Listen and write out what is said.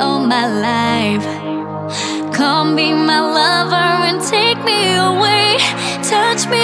all my life. Come be my lover and take me away. Touch me